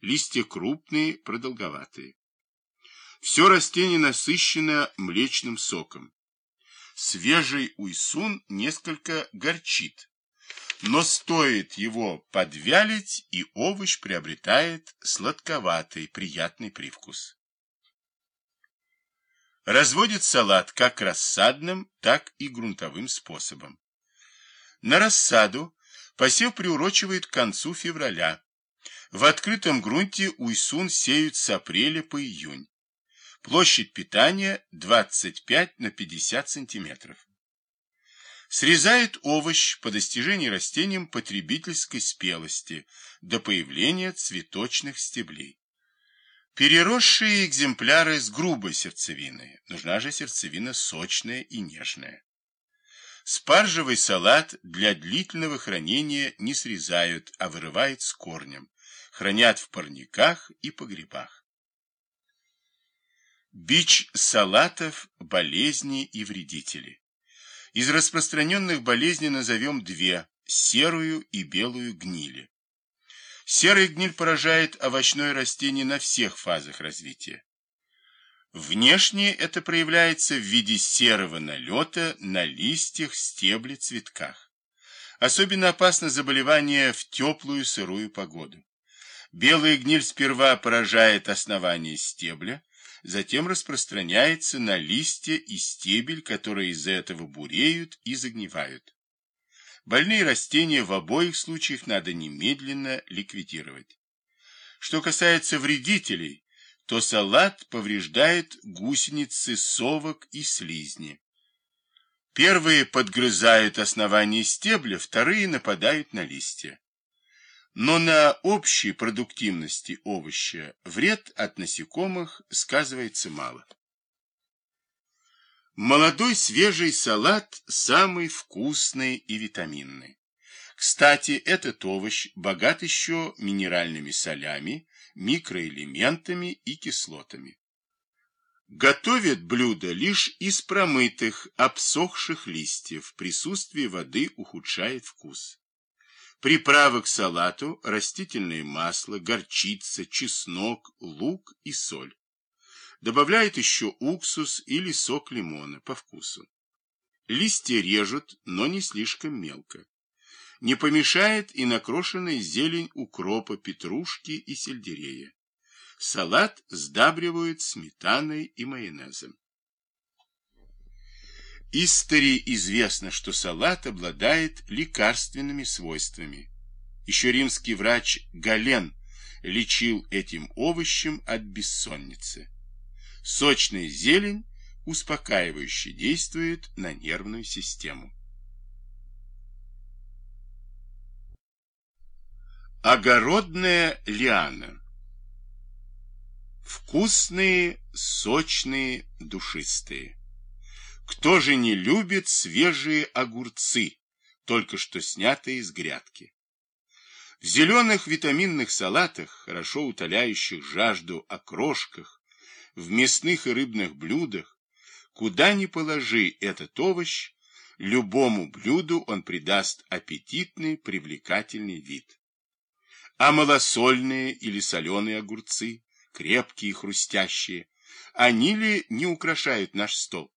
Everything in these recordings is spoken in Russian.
листья крупные, продолговатые. Все растение насыщено млечным соком. Свежий уйсун несколько горчит, но стоит его подвялить, и овощ приобретает сладковатый, приятный привкус. Разводит салат как рассадным, так и грунтовым способом. На рассаду посев приурочивает к концу февраля. В открытом грунте уйсун сеют с апреля по июнь. Площадь питания 25 на 50 сантиметров. Срезает овощ по достижении растением потребительской спелости до появления цветочных стеблей. Переросшие экземпляры с грубой сердцевиной. Нужна же сердцевина сочная и нежная. Спаржевый салат для длительного хранения не срезают, а вырывают с корнем. Хранят в парниках и погребах. Бич салатов, болезни и вредители. Из распространенных болезней назовем две – серую и белую гнили. Серая гниль поражает овощное растение на всех фазах развития. Внешне это проявляется в виде серого налета на листьях, стебле, цветках. Особенно опасно заболевание в теплую сырую погоду. Белая гниль сперва поражает основание стебля, затем распространяется на листья и стебель, которые из-за этого буреют и загнивают. Больные растения в обоих случаях надо немедленно ликвидировать. Что касается вредителей, то салат повреждает гусеницы, совок и слизни. Первые подгрызают основание стебля, вторые нападают на листья. Но на общей продуктивности овоща вред от насекомых сказывается мало. Молодой свежий салат самый вкусный и витаминный. Кстати, этот овощ богат еще минеральными солями, микроэлементами и кислотами. Готовят блюдо лишь из промытых, обсохших листьев. Присутствие воды ухудшает вкус. Приправы к салату – растительное масло, горчица, чеснок, лук и соль. Добавляют еще уксус или сок лимона по вкусу. Листья режут, но не слишком мелко. Не помешает и накрошенная зелень укропа, петрушки и сельдерея. Салат сдабривают сметаной и майонезом. Истори известно, что салат обладает лекарственными свойствами. Еще римский врач Гален лечил этим овощем от бессонницы. Сочная зелень успокаивающе действует на нервную систему. Огородная лиана. Вкусные, сочные, душистые. Кто же не любит свежие огурцы, только что снятые из грядки? В зеленых витаминных салатах, хорошо утоляющих жажду окрошках, в мясных и рыбных блюдах, куда ни положи этот овощ, любому блюду он придаст аппетитный, привлекательный вид а малосольные или соленые огурцы, крепкие и хрустящие, они ли не украшают наш стол?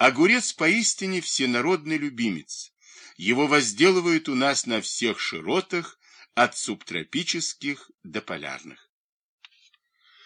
Огурец поистине всенародный любимец. Его возделывают у нас на всех широтах, от субтропических до полярных.